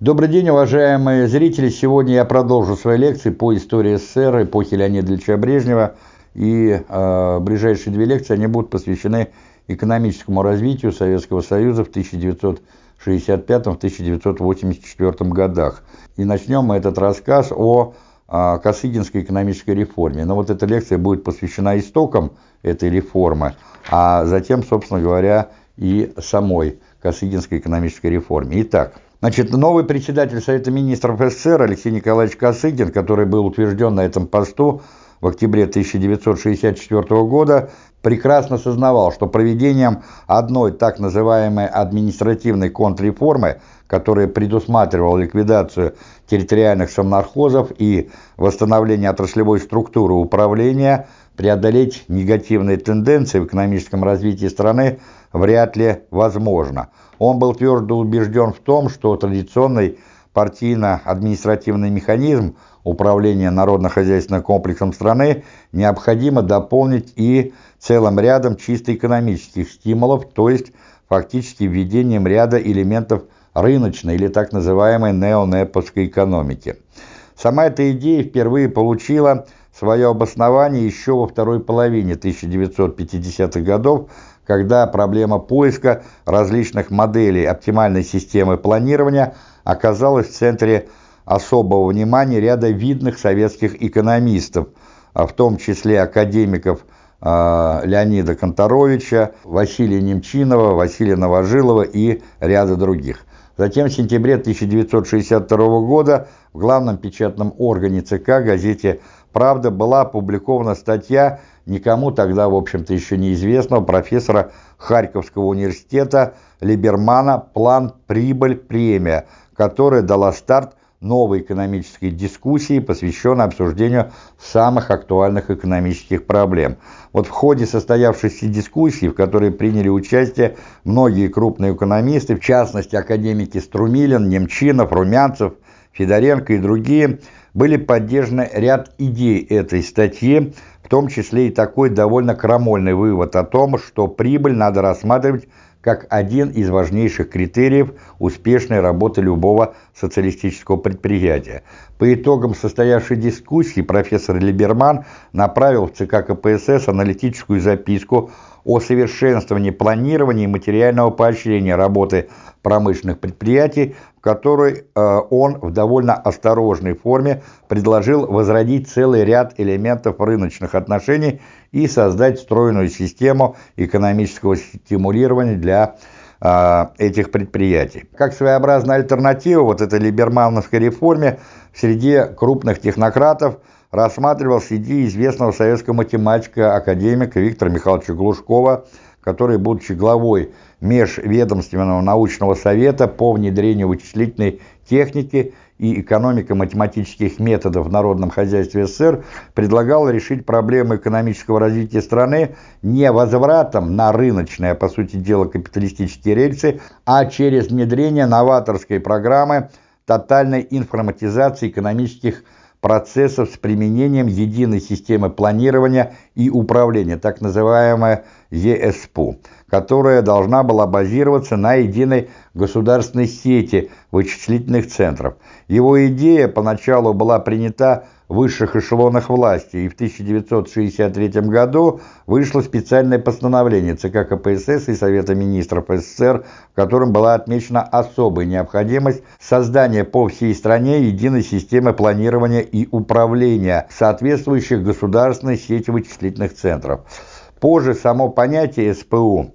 Добрый день, уважаемые зрители! Сегодня я продолжу свои лекции по истории СССР, эпохи Леонида Ильича Брежнева. И э, ближайшие две лекции они будут посвящены экономическому развитию Советского Союза в 1965-1984 годах. И начнем мы этот рассказ о э, Косыгинской экономической реформе. Но вот эта лекция будет посвящена истокам этой реформы, а затем, собственно говоря, и самой Косыгинской экономической реформе. Итак, Значит, новый председатель Совета министров СССР Алексей Николаевич Косыгин, который был утвержден на этом посту в октябре 1964 года, прекрасно сознавал, что проведением одной так называемой административной контрреформы, которая предусматривала ликвидацию территориальных совнархозов и восстановление отраслевой структуры управления, преодолеть негативные тенденции в экономическом развитии страны вряд ли возможно – он был твердо убежден в том, что традиционный партийно-административный механизм управления народно-хозяйственным комплексом страны необходимо дополнить и целым рядом чисто экономических стимулов, то есть фактически введением ряда элементов рыночной или так называемой неонеповской экономики. Сама эта идея впервые получила свое обоснование еще во второй половине 1950-х годов когда проблема поиска различных моделей оптимальной системы планирования оказалась в центре особого внимания ряда видных советских экономистов, а в том числе академиков а, Леонида Конторовича, Василия Немчинова, Василия Новожилова и ряда других. Затем в сентябре 1962 года в главном печатном органе ЦК газете «Правда» была опубликована статья никому тогда, в общем-то, еще неизвестного профессора Харьковского университета Либермана «План прибыль премия», которая дала старт новой экономической дискуссии, посвященной обсуждению самых актуальных экономических проблем. Вот в ходе состоявшейся дискуссии, в которой приняли участие многие крупные экономисты, в частности академики Струмилин, Немчинов, Румянцев, Федоренко и другие, были поддержаны ряд идей этой статьи, в том числе и такой довольно крамольный вывод о том, что прибыль надо рассматривать как один из важнейших критериев успешной работы любого социалистического предприятия. По итогам состоявшей дискуссии профессор Либерман направил в ЦК КПСС аналитическую записку о совершенствовании планирования и материального поощрения работы промышленных предприятий, в которой э, он в довольно осторожной форме предложил возродить целый ряд элементов рыночных отношений и создать стройную систему экономического стимулирования для этих предприятий. Как своеобразная альтернатива вот этой либермановской реформе среди крупных технократов рассматривалась идея известного советского математика, академика Виктора Михайловича Глушкова, который, будучи главой Межведомственного научного совета по внедрению вычислительной техники и экономико-математических методов в народном хозяйстве СССР, предлагал решить проблемы экономического развития страны не возвратом на рыночные, по сути дела капиталистические рельсы, а через внедрение новаторской программы тотальной информатизации экономических процессов с применением единой системы планирования и управления, так называемая ЕСПУ которая должна была базироваться на единой государственной сети вычислительных центров. Его идея поначалу была принята в высших эшелонах власти, и в 1963 году вышло специальное постановление ЦК КПСС и Совета министров СССР, в котором была отмечена особая необходимость создания по всей стране единой системы планирования и управления, соответствующих государственной сети вычислительных центров. Позже само понятие СПУ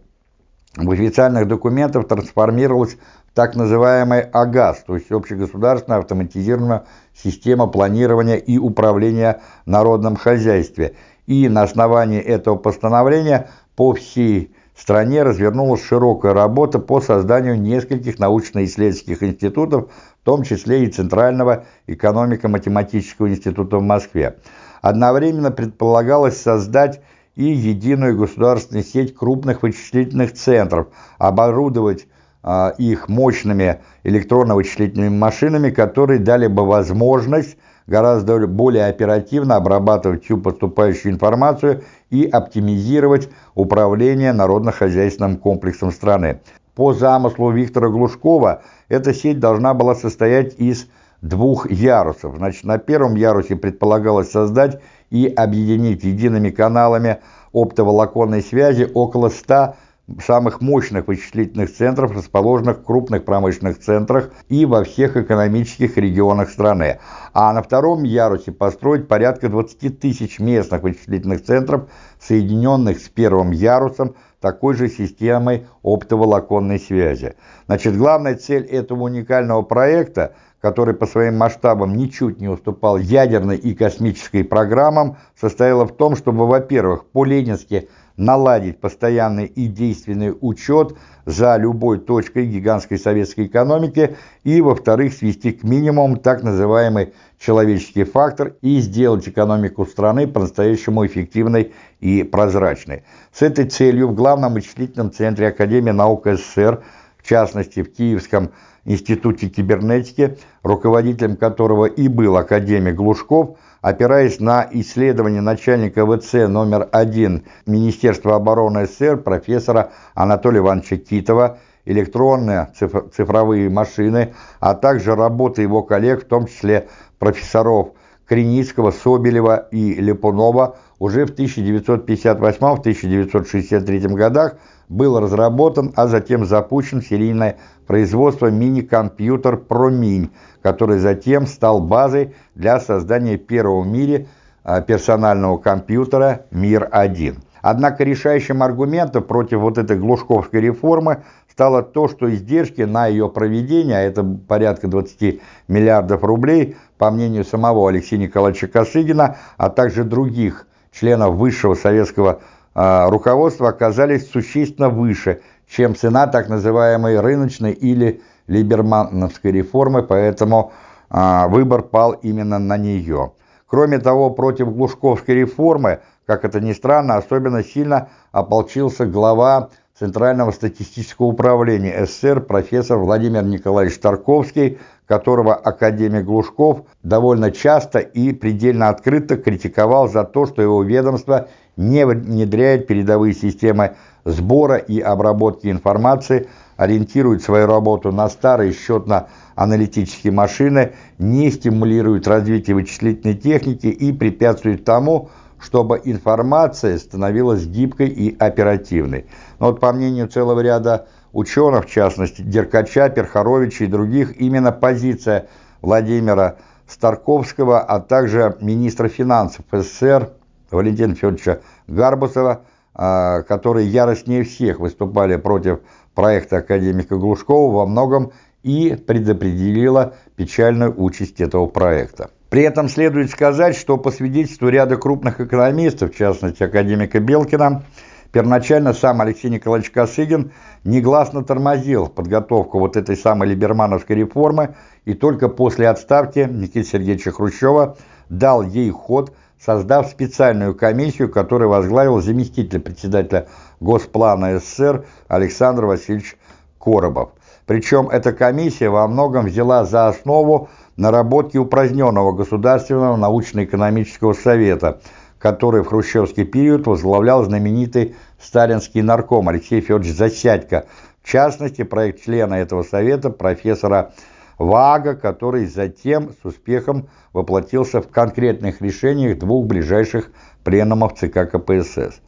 в официальных документах трансформировалась в так называемый АГАС, то есть общегосударственная автоматизированная система планирования и управления в народном хозяйстве. И на основании этого постановления по всей стране развернулась широкая работа по созданию нескольких научно-исследовательских институтов, в том числе и Центрального экономико-математического института в Москве. Одновременно предполагалось создать и единую государственную сеть крупных вычислительных центров, оборудовать а, их мощными электронно-вычислительными машинами, которые дали бы возможность гораздо более оперативно обрабатывать всю поступающую информацию и оптимизировать управление народно-хозяйственным комплексом страны. по замыслу Виктора Глушкова эта сеть должна была состоять из двух ярусов. Значит, на первом ярусе предполагалось создать и объединить едиными каналами оптоволоконной связи около 100 самых мощных вычислительных центров, расположенных в крупных промышленных центрах и во всех экономических регионах страны. А на втором ярусе построить порядка 20 тысяч местных вычислительных центров, соединенных с первым ярусом такой же системой оптоволоконной связи. Значит, главная цель этого уникального проекта – который по своим масштабам ничуть не уступал ядерной и космической программам, состояла в том, чтобы, во-первых, по-ленински наладить постоянный и действенный учет за любой точкой гигантской советской экономики и, во-вторых, свести к минимуму так называемый человеческий фактор и сделать экономику страны по-настоящему эффективной и прозрачной. С этой целью в главном вычислительном центре Академии наук СССР, в частности в Киевском Институте кибернетики, руководителем которого и был академик Глушков, опираясь на исследования начальника ВЦ номер один Министерства обороны СССР профессора Анатолия Ивановича Китова, электронные цифровые машины, а также работы его коллег, в том числе профессоров Креницкого, Соболева и Лепунова, уже в 1958-1963 годах был разработан, а затем запущен серийное производство мини-компьютер ProMin, который затем стал базой для создания первого в мире а, персонального компьютера МИР-1. Однако решающим аргументом против вот этой глушковской реформы стало то, что издержки на ее проведение, а это порядка 20 миллиардов рублей, по мнению самого Алексея Николаевича Косыгина, а также других членов высшего советского руководства оказались существенно выше, чем цена так называемой рыночной или либермановской реформы, поэтому а, выбор пал именно на нее. Кроме того, против Глушковской реформы, как это ни странно, особенно сильно ополчился глава Центрального статистического управления СССР профессор Владимир Николаевич Тарковский, которого академик Глушков довольно часто и предельно открыто критиковал за то, что его ведомство не внедряет передовые системы сбора и обработки информации, ориентирует свою работу на старые счетно-аналитические машины, не стимулирует развитие вычислительной техники и препятствует тому, чтобы информация становилась гибкой и оперативной. Но вот по мнению целого ряда ученых, в частности Деркача, Перхаровича и других, именно позиция Владимира Старковского, а также министра финансов СССР Валентина Федоровича Гарбусова, а, которые яростнее всех выступали против проекта академика Глушкова, во многом и предопределила печальную участь этого проекта. При этом следует сказать, что по свидетельству ряда крупных экономистов, в частности академика Белкина, первоначально сам Алексей Николаевич Косыгин негласно тормозил подготовку вот этой самой либермановской реформы и только после отставки Никиты Сергеевича Хрущева дал ей ход – создав специальную комиссию, которую возглавил заместитель председателя Госплана СССР Александр Васильевич Коробов. Причем эта комиссия во многом взяла за основу наработки упраздненного Государственного научно-экономического совета, который в хрущевский период возглавлял знаменитый сталинский нарком Алексей Федорович Засядько. В частности, проект члена этого совета, профессора Вага, который затем с успехом воплотился в конкретных решениях двух ближайших пленумов ЦК КПСС.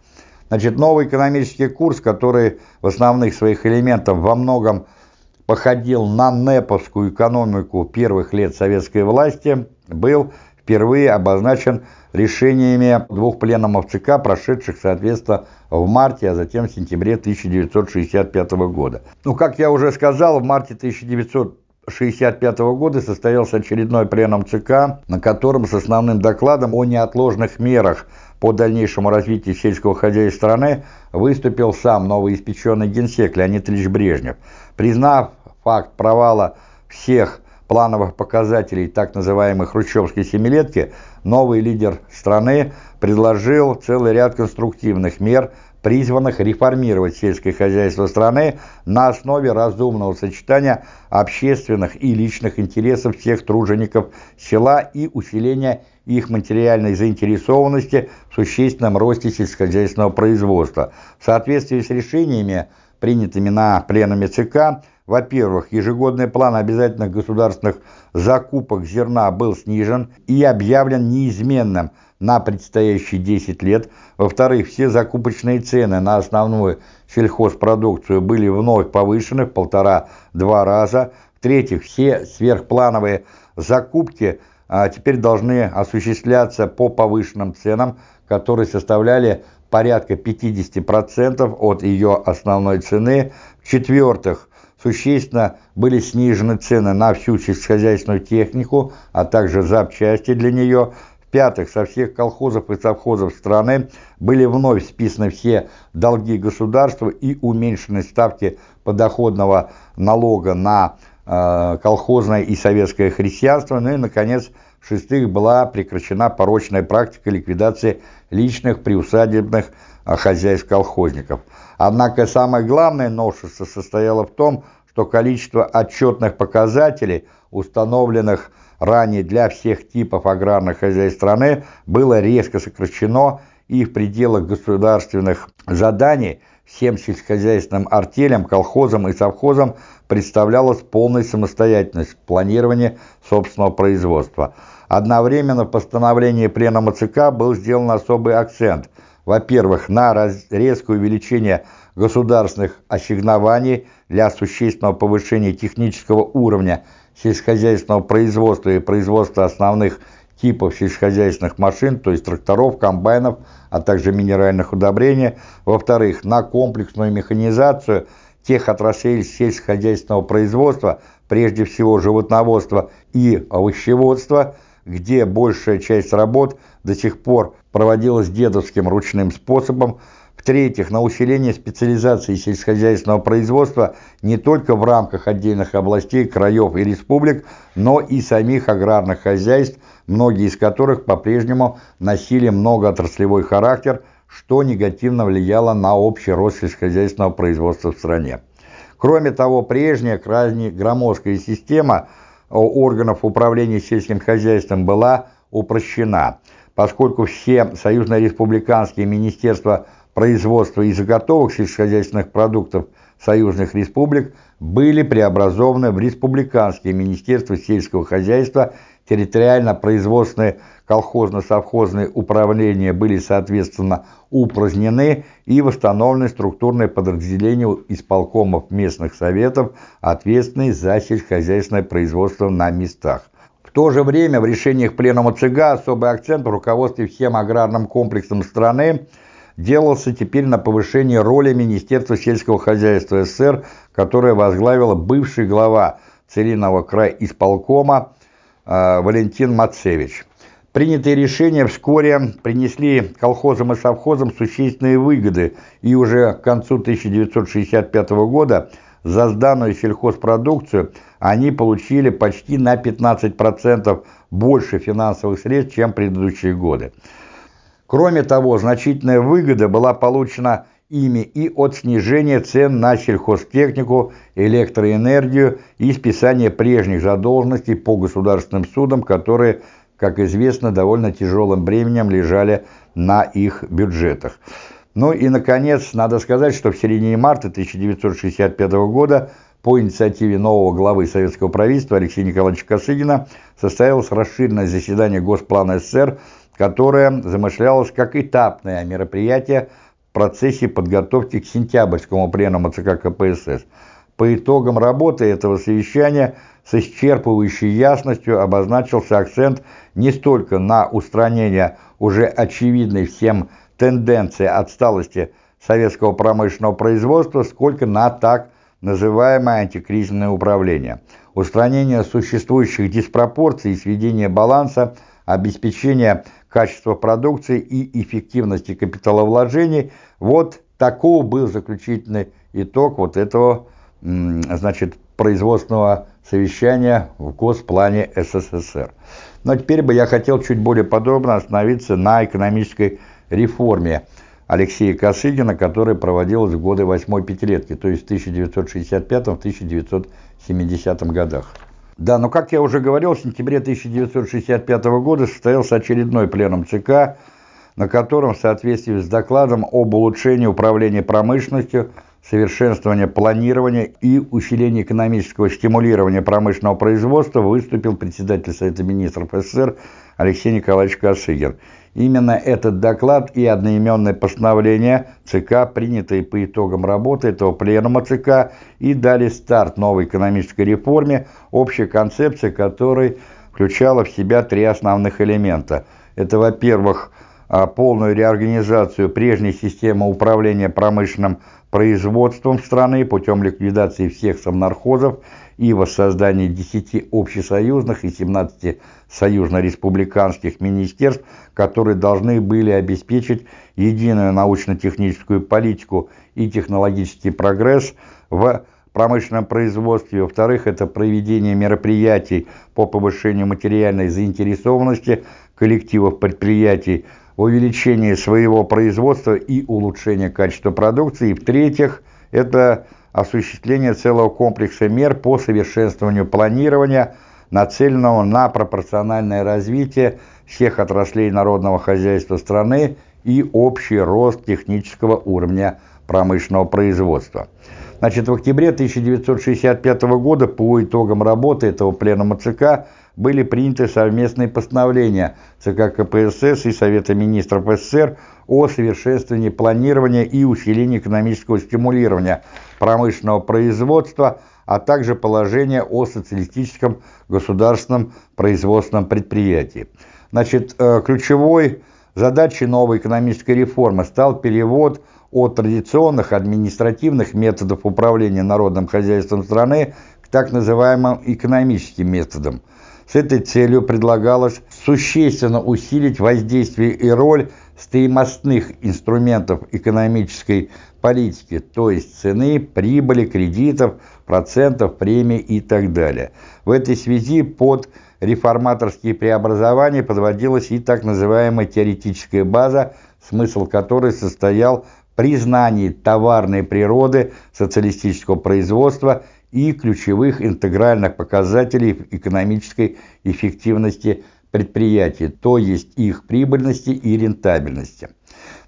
Значит, новый экономический курс, который в основных своих элементах во многом походил на неповскую экономику первых лет советской власти, был впервые обозначен решениями двух пленумов ЦК, прошедших, соответственно, в марте, а затем в сентябре 1965 года. Ну, как я уже сказал, в марте 1965 1965 года состоялся очередной пленум ЦК, на котором с основным докладом о неотложных мерах по дальнейшему развитию сельского хозяйства страны выступил сам новоиспеченный генсек Леонид Ильич Брежнев. Признав факт провала всех плановых показателей так называемой хрущевской семилетки, новый лидер страны предложил целый ряд конструктивных мер, призванных реформировать сельское хозяйство страны на основе разумного сочетания общественных и личных интересов всех тружеников села и усиления их материальной заинтересованности в существенном росте сельскохозяйственного производства. В соответствии с решениями, принятыми на пленуме ЦК, во-первых, ежегодный план обязательных государственных закупок зерна был снижен и объявлен неизменным – на предстоящие 10 лет. Во-вторых, все закупочные цены на основную сельхозпродукцию были вновь повышены в полтора-два раза. В-третьих, все сверхплановые закупки а, теперь должны осуществляться по повышенным ценам, которые составляли порядка 50% от ее основной цены. В-четвертых, существенно были снижены цены на всю сельскохозяйственную технику, а также запчасти для нее. В-пятых, со всех колхозов и совхозов страны были вновь списаны все долги государства и уменьшены ставки подоходного налога на э, колхозное и советское христианство. Ну и, наконец, в-шестых, была прекращена порочная практика ликвидации личных приусадебных э, хозяйств колхозников. Однако самое главное новшество состояло в том, что количество отчетных показателей, установленных ранее для всех типов аграрных хозяйств страны было резко сокращено и в пределах государственных заданий всем сельскохозяйственным артелям, колхозам и совхозам представлялась полная самостоятельность в планировании собственного производства. Одновременно в постановлении Пленума ЦК был сделан особый акцент, во-первых, на резкое увеличение государственных ассигнований для существенного повышения технического уровня сельскохозяйственного производства и производства основных типов сельскохозяйственных машин, то есть тракторов, комбайнов, а также минеральных удобрений. Во-вторых, на комплексную механизацию тех отраслей сельскохозяйственного производства, прежде всего животноводства и овощеводства, где большая часть работ до сих пор проводилась дедовским ручным способом, в-третьих, на усиление специализации сельскохозяйственного производства не только в рамках отдельных областей, краев и республик, но и самих аграрных хозяйств, многие из которых по-прежнему носили многоотраслевой характер, что негативно влияло на общий рост сельскохозяйственного производства в стране. Кроме того, прежняя крайне громоздкая система органов управления сельским хозяйством была упрощена, поскольку все союзно-республиканские министерства производства и заготовок сельскохозяйственных продуктов союзных республик были преобразованы в республиканские министерства сельского хозяйства, территориально-производственные колхозно-совхозные управления были соответственно упразднены и восстановлены структурные подразделения исполкомов местных советов, ответственные за сельскохозяйственное производство на местах. В то же время в решениях Пленума ЦГ особый акцент в руководстве всем аграрным комплексом страны делался теперь на повышение роли Министерства сельского хозяйства СССР, которое возглавила бывший глава Целиного края исполкома э, Валентин Мацевич. Принятые решения вскоре принесли колхозам и совхозам существенные выгоды, и уже к концу 1965 года за сданную сельхозпродукцию они получили почти на 15% больше финансовых средств, чем предыдущие годы. Кроме того, значительная выгода была получена ими и от снижения цен на сельхозтехнику, электроэнергию и списания прежних задолженностей по государственным судам, которые, как известно, довольно тяжелым бременем лежали на их бюджетах. Ну и, наконец, надо сказать, что в середине марта 1965 года по инициативе нового главы советского правительства Алексея Николаевича Косыгина состоялось расширенное заседание Госплана СССР которое замышлялось как этапное мероприятие в процессе подготовки к сентябрьскому пленуму ЦК КПСС. По итогам работы этого совещания с исчерпывающей ясностью обозначился акцент не столько на устранение уже очевидной всем тенденции отсталости советского промышленного производства, сколько на так называемое антикризисное управление. Устранение существующих диспропорций и сведение баланса, обеспечение качества продукции и эффективности капиталовложений. Вот таков был заключительный итог вот этого, значит, производственного совещания в Госплане СССР. Но теперь бы я хотел чуть более подробно остановиться на экономической реформе Алексея Косыгина, которая проводилась в годы восьмой пятилетки, то есть в 1965-1970 годах. Да, но как я уже говорил, в сентябре 1965 года состоялся очередной пленум ЦК, на котором в соответствии с докладом об улучшении управления промышленностью, совершенствования планирования и усилении экономического стимулирования промышленного производства выступил председатель Совета министров СССр Алексей Николаевич Косыгин. Именно этот доклад и одноименное постановление ЦК, принятые по итогам работы этого пленума ЦК, и дали старт новой экономической реформе, общая концепция которой включала в себя три основных элемента. Это, во-первых, а, полную реорганизацию прежней системы управления промышленным производством страны путем ликвидации всех совнархозов и воссоздания 10 общесоюзных и 17 союзно-республиканских министерств, которые должны были обеспечить единую научно-техническую политику и технологический прогресс в промышленном производстве. Во-вторых, это проведение мероприятий по повышению материальной заинтересованности коллективов предприятий, увеличение своего производства и улучшение качества продукции. И в-третьих, это осуществление целого комплекса мер по совершенствованию планирования, нацеленного на пропорциональное развитие всех отраслей народного хозяйства страны и общий рост технического уровня промышленного производства. Значит, в октябре 1965 года по итогам работы этого пленума ЦК были приняты совместные постановления ЦК КПСС и Совета министров СССР о совершенствовании планирования и усилении экономического стимулирования промышленного производства, а также положение о социалистическом государственном производственном предприятии. Значит, э, ключевой задачей новой экономической реформы стал перевод от традиционных административных методов управления народным хозяйством страны к так называемым экономическим методам. С этой целью предлагалось существенно усилить воздействие и роль стоимостных инструментов экономической политики, то есть цены, прибыли, кредитов, процентов, премий и так далее. В этой связи под реформаторские преобразования подводилась и так называемая теоретическая база, смысл которой состоял в признании товарной природы социалистического производства и ключевых интегральных показателей экономической эффективности предприятий, то есть их прибыльности и рентабельности.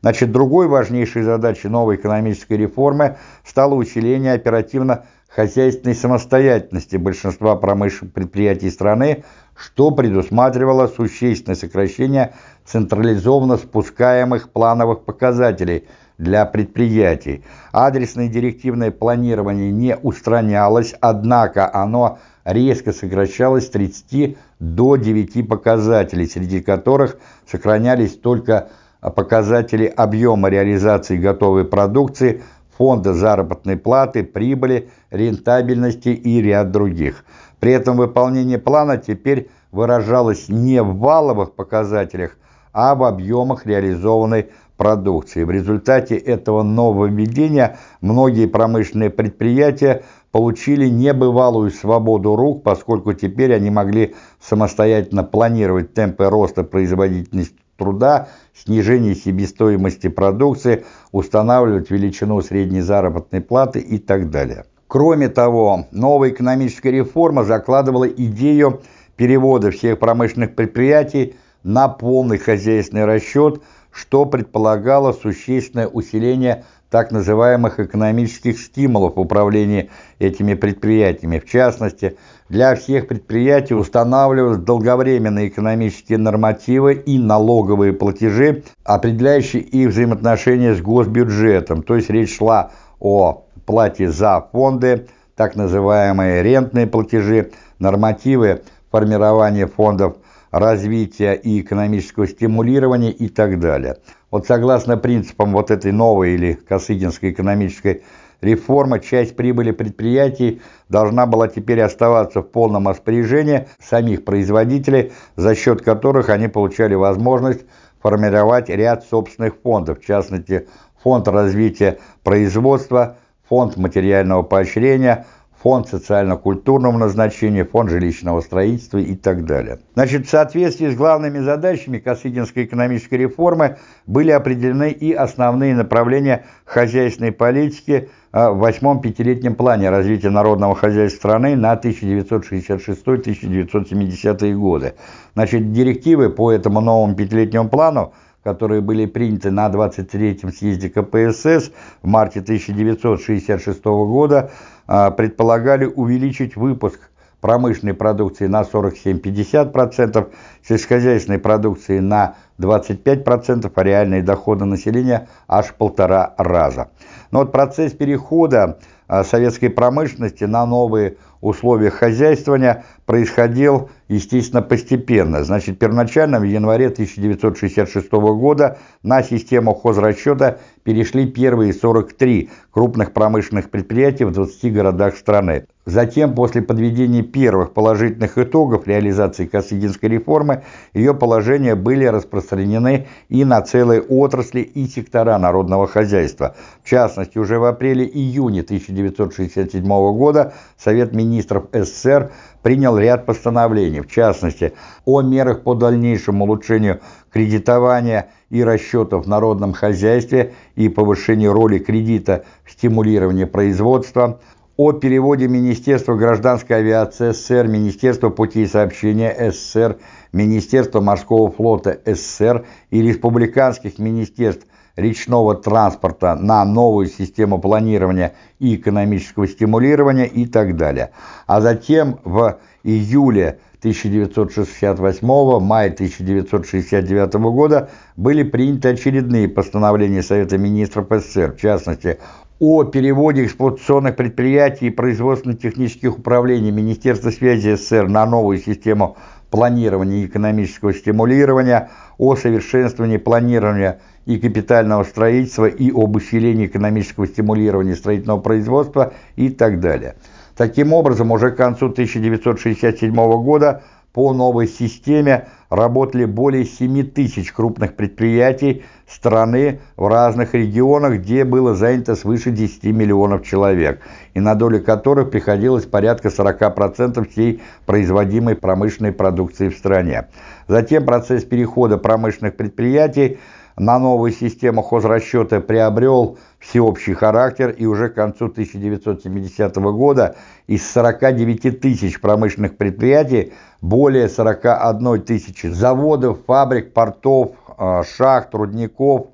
Значит, другой важнейшей задачей новой экономической реформы стало усиление оперативно-хозяйственной самостоятельности большинства промышленных предприятий страны, что предусматривало существенное сокращение централизованно спускаемых плановых показателей для предприятий. Адресное директивное планирование не устранялось, однако оно резко сокращалось с 30 до 9 показателей, среди которых сохранялись только показатели объема реализации готовой продукции, фонда заработной платы, прибыли, рентабельности и ряд других. При этом выполнение плана теперь выражалось не в валовых показателях, а в объемах реализованной продукции. В результате этого нововведения многие промышленные предприятия получили небывалую свободу рук, поскольку теперь они могли самостоятельно планировать темпы роста производительности труда, снижение себестоимости продукции, устанавливать величину средней заработной платы и так далее. Кроме того, новая экономическая реформа закладывала идею перевода всех промышленных предприятий на полный хозяйственный расчет, что предполагало существенное усиление так называемых экономических стимулов в управлении этими предприятиями. В частности, для всех предприятий устанавливались долговременные экономические нормативы и налоговые платежи, определяющие их взаимоотношения с госбюджетом. То есть речь шла о плате за фонды, так называемые рентные платежи, нормативы формирования фондов развития и экономического стимулирования и так далее. Вот согласно принципам вот этой новой или Косыгинской экономической реформы, часть прибыли предприятий должна была теперь оставаться в полном распоряжении самих производителей, за счет которых они получали возможность формировать ряд собственных фондов, в частности, фонд развития производства, фонд материального поощрения, фонд социально-культурного назначения, фонд жилищного строительства и так далее. Значит, в соответствии с главными задачами Косыгинской экономической реформы были определены и основные направления хозяйственной политики а, в восьмом пятилетнем плане развития народного хозяйства страны на 1966-1970 годы. Значит, директивы по этому новому пятилетнему плану которые были приняты на 23-м съезде КПСС в марте 1966 года, а, предполагали увеличить выпуск промышленной продукции на 47-50%, сельскохозяйственной продукции на 25%, а реальные доходы населения аж полтора раза. Но вот процесс перехода а, советской промышленности на новые условия хозяйствования происходил, естественно, постепенно. Значит, первоначально в январе 1966 года на систему хозрасчета перешли первые 43 крупных промышленных предприятий в 20 городах страны. Затем, после подведения первых положительных итогов реализации Косыгинской реформы, ее положения были распространены и на целые отрасли и сектора народного хозяйства. В частности, уже в апреле-июне 1967 года Совет министров СССР принял ряд постановлений, в частности, о мерах по дальнейшему улучшению кредитования и расчетов в народном хозяйстве и повышению роли кредита в стимулировании производства, о переводе Министерства гражданской авиации СССР, Министерства путей сообщения СССР, Министерства морского флота СССР и республиканских министерств речного транспорта на новую систему планирования и экономического стимулирования и так далее. А затем в июле 1968 мая 1969 года были приняты очередные постановления Совета министров СССР, в частности, о переводе эксплуатационных предприятий и производственно-технических управлений Министерства связи СССР на новую систему планирования и экономического стимулирования, о совершенствовании планирования и капитального строительства и об усилении экономического стимулирования строительного производства и так далее. Таким образом, уже к концу 1967 года по новой системе работали более 7 тысяч крупных предприятий страны в разных регионах, где было занято свыше 10 миллионов человек, и на долю которых приходилось порядка 40% всей производимой промышленной продукции в стране. Затем процесс перехода промышленных предприятий на новую систему хозрасчета приобрел всеобщий характер и уже к концу 1970 года из 49 тысяч промышленных предприятий более 41 тысячи заводов, фабрик, портов, а, шахт, рудников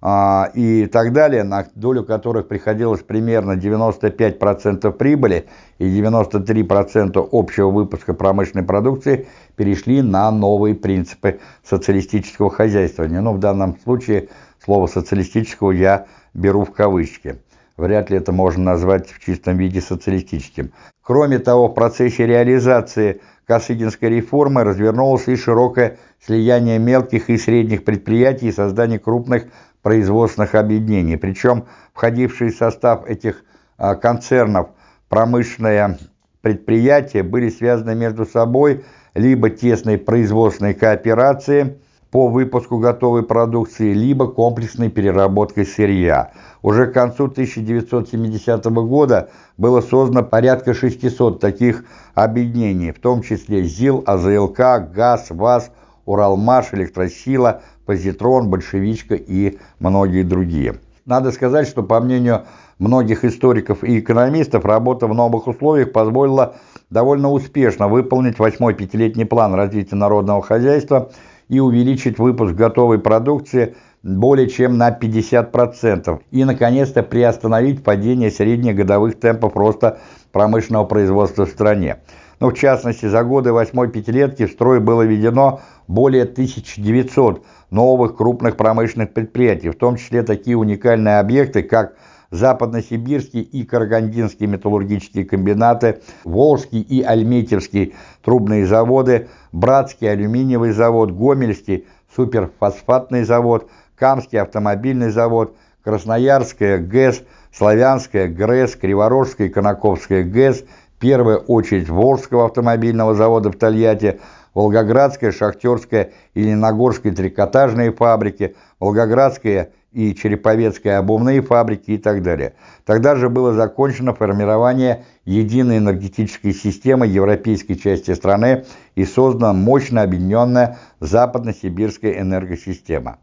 а, и так далее, на долю которых приходилось примерно 95% прибыли и 93% общего выпуска промышленной продукции, перешли на новые принципы социалистического хозяйствования. Но в данном случае слово «социалистического» я беру в кавычки. Вряд ли это можно назвать в чистом виде социалистическим. Кроме того, в процессе реализации Косыгинской реформы развернулось и широкое слияние мелких и средних предприятий и создание крупных производственных объединений. Причем входившие в состав этих а, концернов промышленные предприятия были связаны между собой либо тесной производственной кооперацией, по выпуску готовой продукции, либо комплексной переработкой сырья. Уже к концу 1970 года было создано порядка 600 таких объединений, в том числе ЗИЛ, АЗЛК, ГАЗ, ВАЗ, Уралмаш, Электросила, Позитрон, Большевичка и многие другие. Надо сказать, что по мнению многих историков и экономистов, работа в новых условиях позволила довольно успешно выполнить восьмой пятилетний план развития народного хозяйства – и увеличить выпуск готовой продукции более чем на 50% и, наконец-то, приостановить падение средних годовых темпов роста промышленного производства в стране. Но, ну, в частности, за годы восьмой пятилетки в строй было введено более 1900 новых крупных промышленных предприятий, в том числе такие уникальные объекты, как Западносибирский и Карагандинский металлургические комбинаты, Волжский и Альметьевский трубные заводы, Братский алюминиевый завод, Гомельский суперфосфатный завод, Камский автомобильный завод, Красноярская ГЭС, Славянская ГРЭС, Криворожская и Конаковская ГЭС, первая очередь Волжского автомобильного завода в Тольятти, Волгоградская, Шахтерская и Лениногорская трикотажные фабрики, Волгоградская и Череповецкой обувные фабрики и так далее. Тогда же было закончено формирование единой энергетической системы европейской части страны и создана мощно объединенная западно-сибирская энергосистема.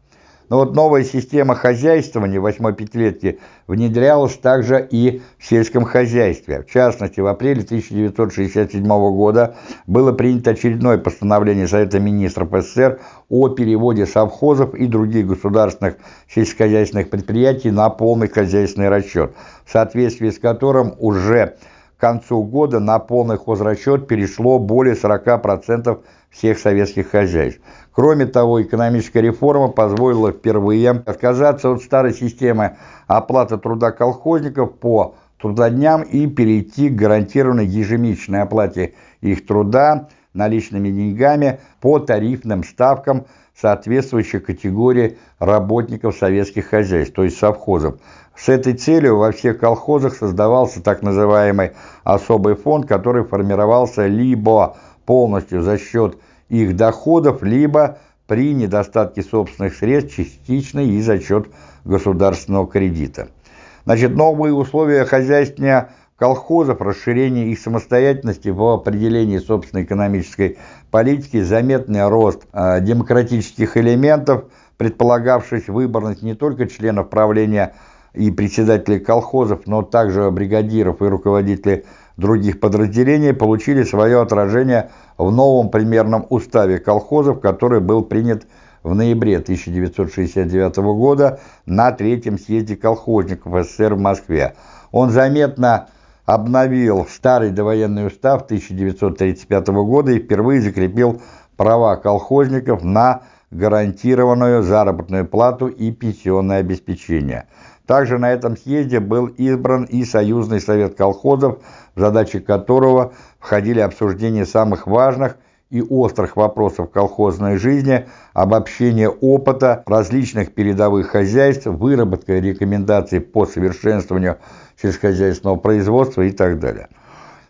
Но вот новая система хозяйствования восьмой пятилетки внедрялась также и в сельском хозяйстве. В частности, в апреле 1967 года было принято очередное постановление Совета министров СССР о переводе совхозов и других государственных сельскохозяйственных предприятий на полный хозяйственный расчет, в соответствии с которым уже к концу года на полный хозрасчет перешло более 40% всех советских хозяйств. Кроме того, экономическая реформа позволила впервые отказаться от старой системы оплаты труда колхозников по трудодням и перейти к гарантированной ежемесячной оплате их труда наличными деньгами по тарифным ставкам соответствующей категории работников советских хозяйств, то есть совхозов. С этой целью во всех колхозах создавался так называемый особый фонд, который формировался либо полностью за счет их доходов, либо при недостатке собственных средств частично и за счет государственного кредита. Значит, новые условия хозяйствования колхозов, расширение их самостоятельности в определении собственной экономической политики, заметный рост э, демократических элементов, предполагавшись выборность не только членов правления и председателей колхозов, но также бригадиров и руководителей других подразделений, получили свое отражение в новом примерном уставе колхозов, который был принят в ноябре 1969 года на Третьем съезде колхозников СССР в Москве. Он заметно обновил старый довоенный устав 1935 года и впервые закрепил права колхозников на гарантированную заработную плату и пенсионное обеспечение. Также на этом съезде был избран и Союзный совет колхозов, в задачи которого входили обсуждение самых важных и острых вопросов колхозной жизни, обобщение опыта различных передовых хозяйств, выработка рекомендаций по совершенствованию сельскохозяйственного производства и так далее.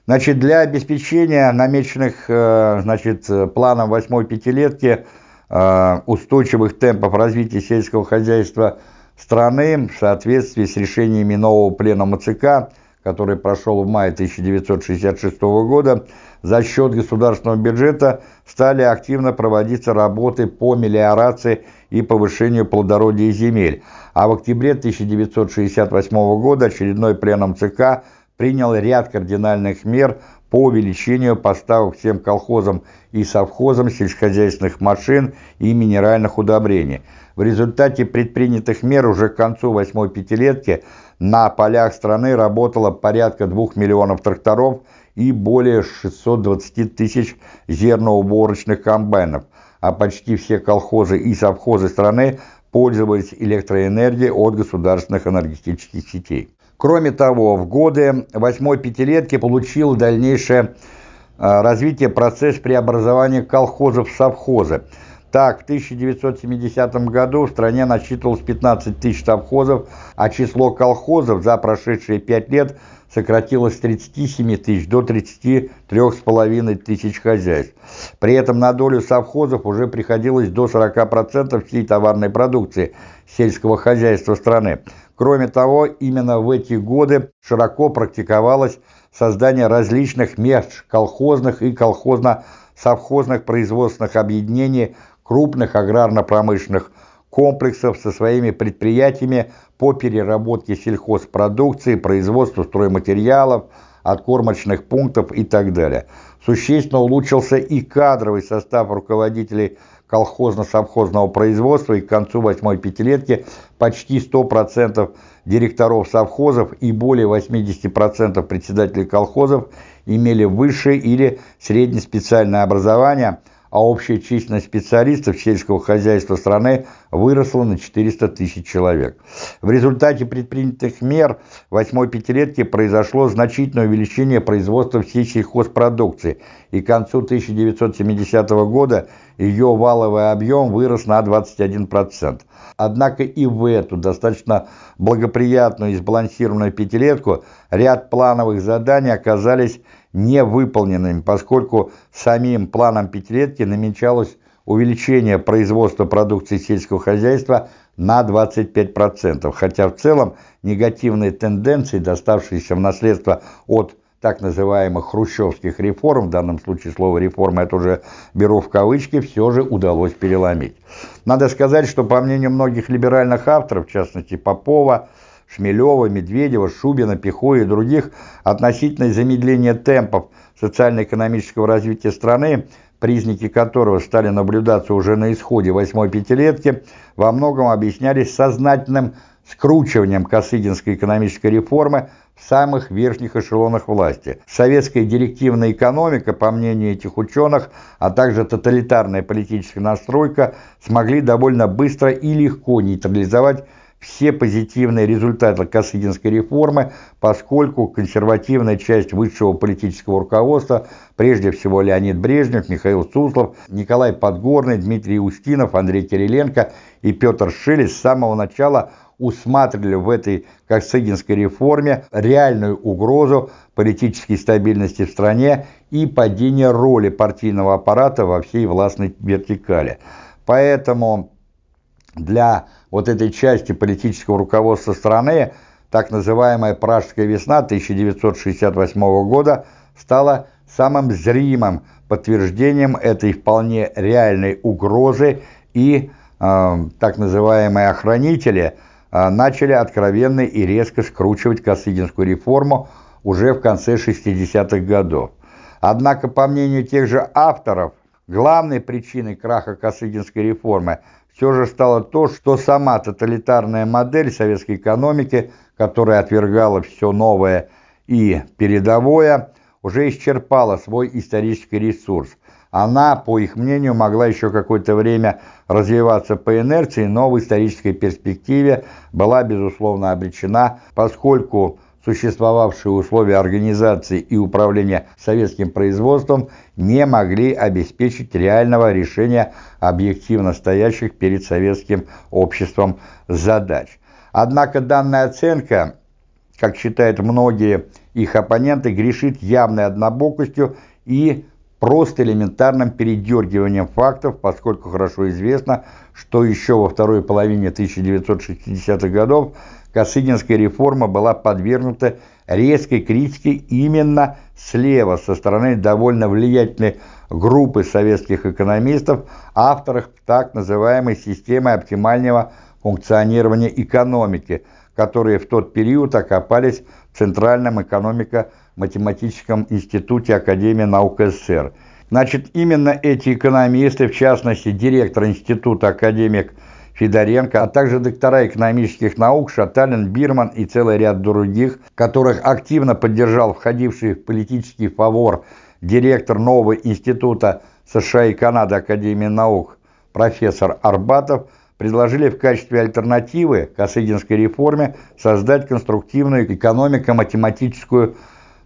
Значит, для обеспечения намеченных э, значит, планом восьмой пятилетки э, устойчивых темпов развития сельского хозяйства страны в соответствии с решениями нового пленума ЦК который прошел в мае 1966 года, за счет государственного бюджета стали активно проводиться работы по мелиорации и повышению плодородия земель, а в октябре 1968 года очередной пленум ЦК принял ряд кардинальных мер по увеличению поставок всем колхозам и совхозам сельскохозяйственных машин и минеральных удобрений. В результате предпринятых мер уже к концу восьмой пятилетки на полях страны работало порядка 2 миллионов тракторов и более 620 тысяч зерноуборочных комбайнов, а почти все колхозы и совхозы страны пользовались электроэнергией от государственных энергетических сетей. Кроме того, в годы восьмой пятилетки получил дальнейшее а, развитие процесс преобразования колхозов в совхозы – так, в 1970 году в стране насчитывалось 15 тысяч совхозов, а число колхозов за прошедшие 5 лет сократилось с 37 тысяч до 33,5 тысяч хозяйств. При этом на долю совхозов уже приходилось до 40% всей товарной продукции сельского хозяйства страны. Кроме того, именно в эти годы широко практиковалось создание различных межколхозных и колхозно-совхозных производственных объединений крупных аграрно-промышленных комплексов со своими предприятиями по переработке сельхозпродукции, производству стройматериалов, откормочных пунктов и так далее. Существенно улучшился и кадровый состав руководителей колхозно-совхозного производства, и к концу восьмой пятилетки почти 100% директоров совхозов и более 80% председателей колхозов имели высшее или среднеспециальное образование – а общая численность специалистов сельского хозяйства страны выросла на 400 тысяч человек. В результате предпринятых мер восьмой пятилетки произошло значительное увеличение производства всей сельхозпродукции, и к концу 1970 года ее валовый объем вырос на 21%. Однако и в эту достаточно благоприятную и сбалансированную пятилетку ряд плановых заданий оказались невыполненными, поскольку самим планом пятилетки намечалось увеличение производства продукции сельского хозяйства на 25%, хотя в целом негативные тенденции, доставшиеся в наследство от так называемых хрущевских реформ, в данном случае слово «реформа» это уже беру в кавычки, все же удалось переломить. Надо сказать, что по мнению многих либеральных авторов, в частности Попова, Шмелева, Медведева, Шубина, Пихоя и других, относительное замедление темпов социально-экономического развития страны, признаки которого стали наблюдаться уже на исходе восьмой пятилетки, во многом объяснялись сознательным скручиванием Косыгинской экономической реформы в самых верхних эшелонах власти. Советская директивная экономика, по мнению этих ученых, а также тоталитарная политическая настройка смогли довольно быстро и легко нейтрализовать все позитивные результаты Косыгинской реформы, поскольку консервативная часть высшего политического руководства, прежде всего Леонид Брежнев, Михаил Суслов, Николай Подгорный, Дмитрий Устинов, Андрей Кириленко и Петр Шили с самого начала усматривали в этой Косыгинской реформе реальную угрозу политической стабильности в стране и падение роли партийного аппарата во всей властной вертикали. Поэтому для вот этой части политического руководства страны так называемая «Пражская весна» 1968 года стала самым зримым подтверждением этой вполне реальной угрозы и э, так называемые охранители – а, начали откровенно и резко скручивать Косыгинскую реформу уже в конце 60-х годов. Однако, по мнению тех же авторов, главной причиной краха Косыгинской реформы все же стало то, что сама тоталитарная модель советской экономики, которая отвергала все новое и передовое, уже исчерпала свой исторический ресурс, она, по их мнению, могла еще какое-то время развиваться по инерции, но в исторической перспективе была, безусловно, обречена, поскольку существовавшие условия организации и управления советским производством не могли обеспечить реального решения объективно стоящих перед советским обществом задач. Однако данная оценка, как считают многие их оппоненты, грешит явной однобокостью и просто элементарным передергиванием фактов, поскольку хорошо известно, что еще во второй половине 1960-х годов Косыгинская реформа была подвергнута резкой критике именно слева, со стороны довольно влиятельной группы советских экономистов, авторов так называемой системы оптимального функционирования экономики, которые в тот период окопались в Центральном экономико математическом институте Академии наук СССР. Значит, именно эти экономисты, в частности, директор института академик Федоренко, а также доктора экономических наук Шаталин, Бирман и целый ряд других, которых активно поддержал входивший в политический фавор директор нового института США и Канады Академии наук профессор Арбатов, предложили в качестве альтернативы Косыгинской реформе создать конструктивную экономико-математическую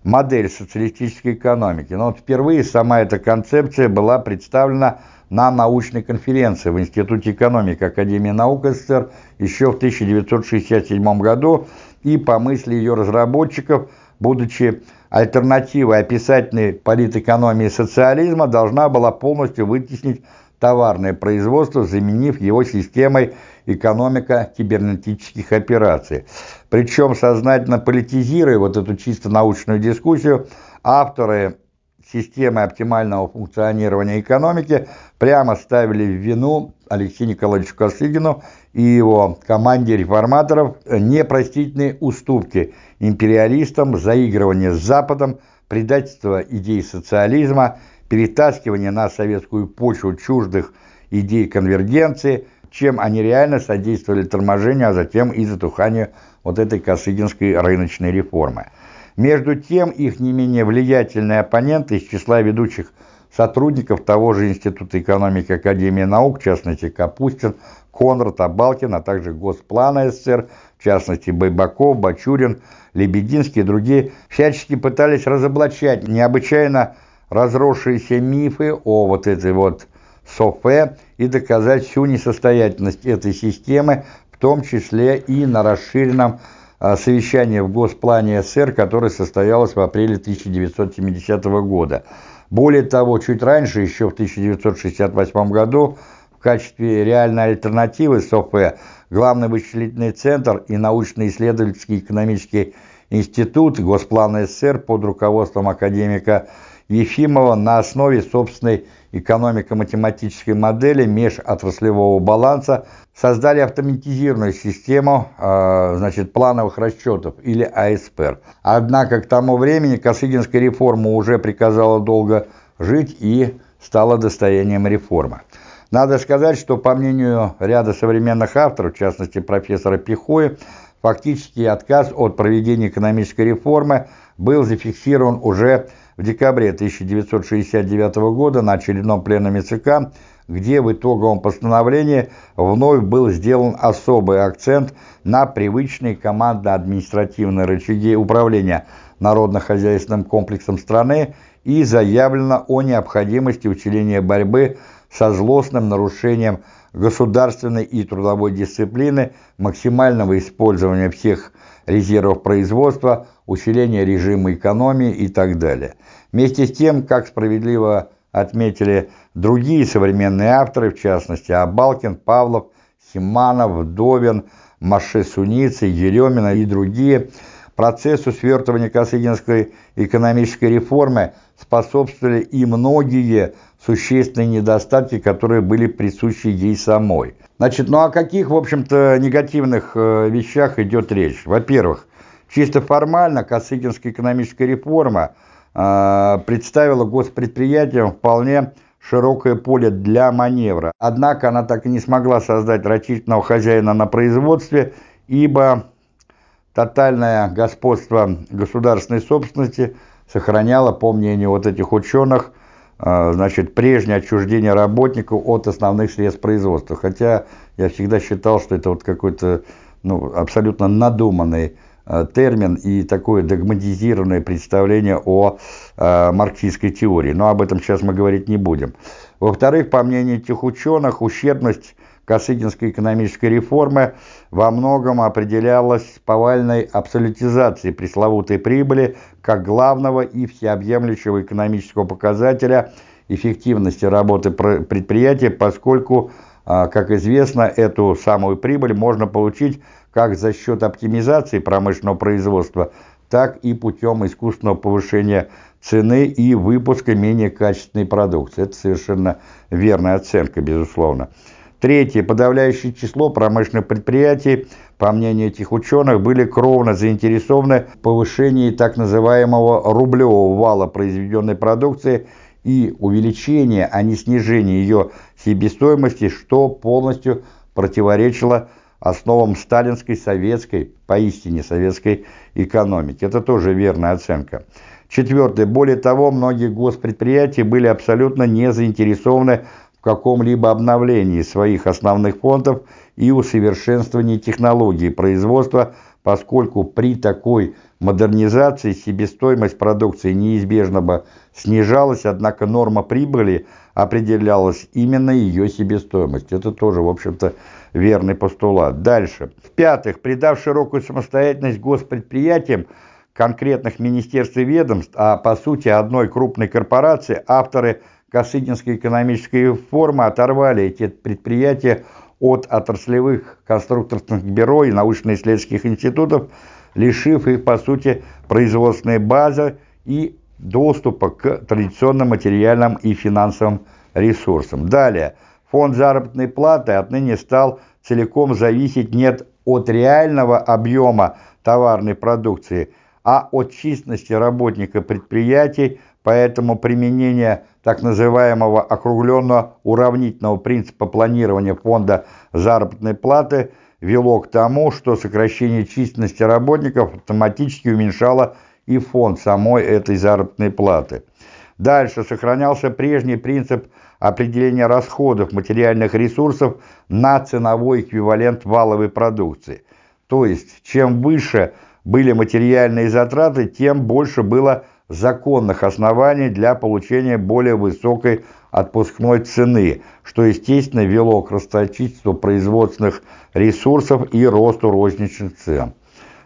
модель социалистической экономики. Но вот впервые сама эта концепция была представлена на научной конференции в Институте экономики Академии наук СССР еще в 1967 году, и по мысли ее разработчиков, будучи альтернативой описательной политэкономии социализма, должна была полностью вытеснить товарное производство, заменив его системой экономика кибернетических операций. Причем, сознательно политизируя вот эту чисто научную дискуссию, авторы системы оптимального функционирования экономики прямо ставили в вину Алексею Николаевичу Косыгину и его команде реформаторов непростительные уступки империалистам, заигрывание с Западом, предательство идей социализма, перетаскивание на советскую почву чуждых идей конвергенции – чем они реально содействовали торможению, а затем и затуханию вот этой Косыгинской рыночной реформы. Между тем, их не менее влиятельные оппоненты из числа ведущих сотрудников того же Института экономики Академии наук, в частности Капустин, Конрад, Абалкин, а также Госплана СССР, в частности Байбаков, Бачурин, Лебединский и другие, всячески пытались разоблачать необычайно разросшиеся мифы о вот этой вот СОФЭ и доказать всю несостоятельность этой системы, в том числе и на расширенном совещании в Госплане СССР, которое состоялось в апреле 1970 года. Более того, чуть раньше, еще в 1968 году, в качестве реальной альтернативы СОФЭ Главный вычислительный центр и научно-исследовательский экономический институт Госплана СССР под руководством академика Ефимова на основе собственной экономико-математической модели межотраслевого баланса создали автоматизированную систему э, значит, плановых расчетов или АСПР. Однако к тому времени Косыгинская реформа уже приказала долго жить и стала достоянием реформы. Надо сказать, что по мнению ряда современных авторов, в частности профессора Пихоя, фактически отказ от проведения экономической реформы был зафиксирован уже в декабре 1969 года на очередном пленуме ЦК, где в итоговом постановлении вновь был сделан особый акцент на привычные командно-административные рычаги управления народно-хозяйственным комплексом страны и заявлено о необходимости усиления борьбы со злостным нарушением государственной и трудовой дисциплины, максимального использования всех резервов производства, усиления режима экономии и так далее. Вместе с тем, как справедливо отметили другие современные авторы, в частности Абалкин, Павлов, Симанов, Вдовин, Маше Суницы, Еремина и другие, процессу свертывания Косыгинской экономической реформы способствовали и многие существенные недостатки, которые были присущи ей самой. Значит, ну о каких, в общем-то, негативных э, вещах идет речь? Во-первых, чисто формально Косыгинская экономическая реформа представила госпредприятиям вполне широкое поле для маневра. Однако она так и не смогла создать рачительного хозяина на производстве, ибо тотальное господство государственной собственности сохраняло, по мнению вот этих ученых, а, значит, прежнее отчуждение работников от основных средств производства. Хотя я всегда считал, что это вот какой-то ну, абсолютно надуманный а, термин и такое догматизированное представление о э, марксистской теории. Но об этом сейчас мы говорить не будем. Во-вторых, по мнению этих ученых, ущербность Косыгинской экономической реформы во многом определялась повальной абсолютизацией пресловутой прибыли как главного и всеобъемлющего экономического показателя эффективности работы предприятия, поскольку, а, как известно, эту самую прибыль можно получить как за счет оптимизации промышленного производства, так и путем искусственного повышения цены и выпуска менее качественной продукции. Это совершенно верная оценка, безусловно. Третье. Подавляющее число промышленных предприятий, по мнению этих ученых, были кровно заинтересованы в повышении так называемого рублевого вала произведенной продукции и увеличения, а не снижения ее себестоимости, что полностью противоречило основам сталинской, советской, поистине советской экономики. Это тоже верная оценка. Четвертое. Более того, многие госпредприятия были абсолютно не заинтересованы каком-либо обновлении своих основных фондов и усовершенствовании технологий производства, поскольку при такой модернизации себестоимость продукции неизбежно бы снижалась, однако норма прибыли определялась именно ее себестоимость. Это тоже, в общем-то, верный постулат. Дальше. В-пятых, придав широкую самостоятельность госпредприятиям, конкретных министерств и ведомств, а по сути одной крупной корпорации, авторы – Косыгинской экономической формы оторвали эти предприятия от отраслевых конструкторских бюро и научно-исследовательских институтов, лишив их, по сути, производственной базы и доступа к традиционным материальным и финансовым ресурсам. Далее, фонд заработной платы отныне стал целиком зависеть не от реального объема товарной продукции, а от численности работника предприятий, поэтому применение так называемого округленного уравнительного принципа планирования фонда заработной платы вело к тому, что сокращение численности работников автоматически уменьшало и фонд самой этой заработной платы. Дальше сохранялся прежний принцип определения расходов материальных ресурсов на ценовой эквивалент валовой продукции. То есть, чем выше были материальные затраты, тем больше было законных оснований для получения более высокой отпускной цены, что, естественно, вело к расточительству производственных ресурсов и росту розничных цен.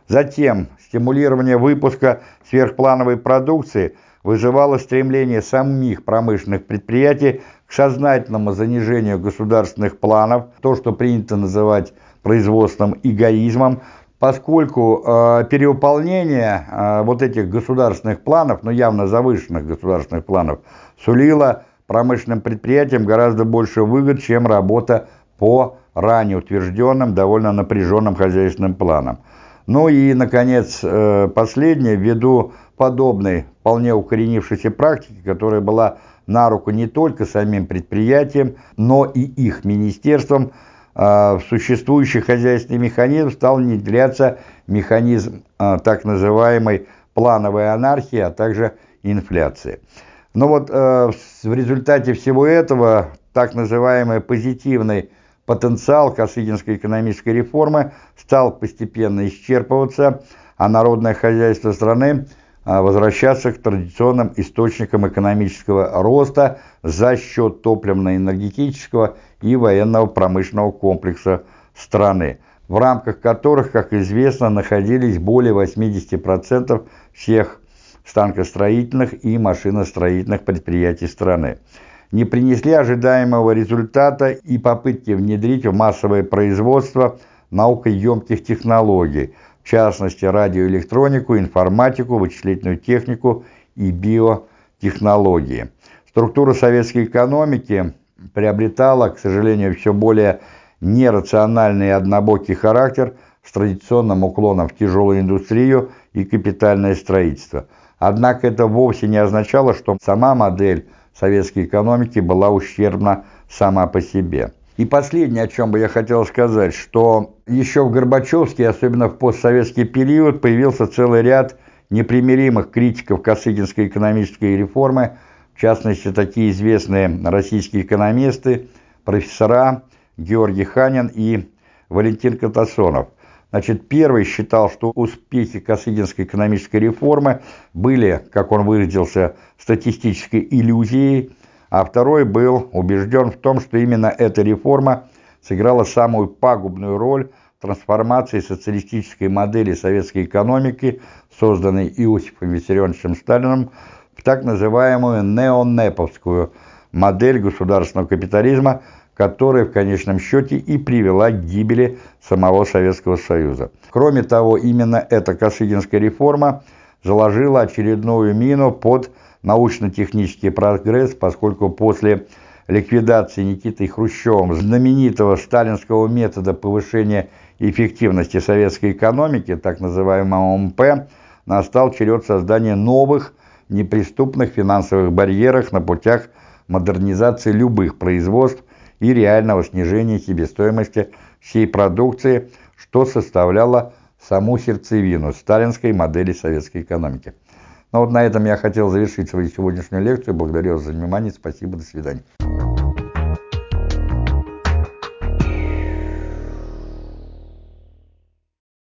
Затем стимулирование выпуска сверхплановой продукции вызывало стремление самих промышленных предприятий к сознательному занижению государственных планов, то, что принято называть производственным эгоизмом, поскольку э, перевыполнение э, вот этих государственных планов, ну явно завышенных государственных планов, сулило промышленным предприятиям гораздо больше выгод, чем работа по ранее утвержденным, довольно напряженным хозяйственным планам. Ну и, наконец, э, последнее, ввиду подобной, вполне укоренившейся практики, которая была на руку не только самим предприятиям, но и их министерствам, э, в существующий хозяйственный механизм стал внедряться механизм э, так называемой плановой анархии, а также инфляции. Но вот в результате всего этого так называемый позитивный потенциал Косыгинской экономической реформы стал постепенно исчерпываться, а народное хозяйство страны а, возвращаться к традиционным источникам экономического роста за счет топливно-энергетического и военного промышленного комплекса страны, в рамках которых, как известно, находились более 80% всех станкостроительных и машиностроительных предприятий страны. Не принесли ожидаемого результата и попытки внедрить в массовое производство наукоемких технологий, в частности радиоэлектронику, информатику, вычислительную технику и биотехнологии. Структура советской экономики приобретала, к сожалению, все более нерациональный и однобокий характер с традиционным уклоном в тяжелую индустрию и капитальное строительство. Однако это вовсе не означало, что сама модель советской экономики была ущербна сама по себе. И последнее, о чем бы я хотел сказать, что еще в Горбачевский, особенно в постсоветский период, появился целый ряд непримиримых критиков Косыгинской экономической реформы, в частности, такие известные российские экономисты, профессора Георгий Ханин и Валентин Катасонов. Значит, первый считал, что успехи Косыгинской экономической реформы были, как он выразился, статистической иллюзией, а второй был убежден в том, что именно эта реформа сыграла самую пагубную роль в трансформации социалистической модели советской экономики, созданной Иосифом Виссарионовичем Сталиным, в так называемую неонеповскую модель государственного капитализма – которая в конечном счете и привела к гибели самого Советского Союза. Кроме того, именно эта Косыгинская реформа заложила очередную мину под научно-технический прогресс, поскольку после ликвидации Никитой Хрущевым знаменитого сталинского метода повышения эффективности советской экономики, так называемого МП, настал черед создания новых неприступных финансовых барьеров на путях модернизации любых производств и реального снижения себестоимости всей продукции, что составляло саму сердцевину сталинской модели советской экономики. Ну вот на этом я хотел завершить свою сегодняшнюю лекцию. Благодарю вас за внимание. Спасибо. До свидания.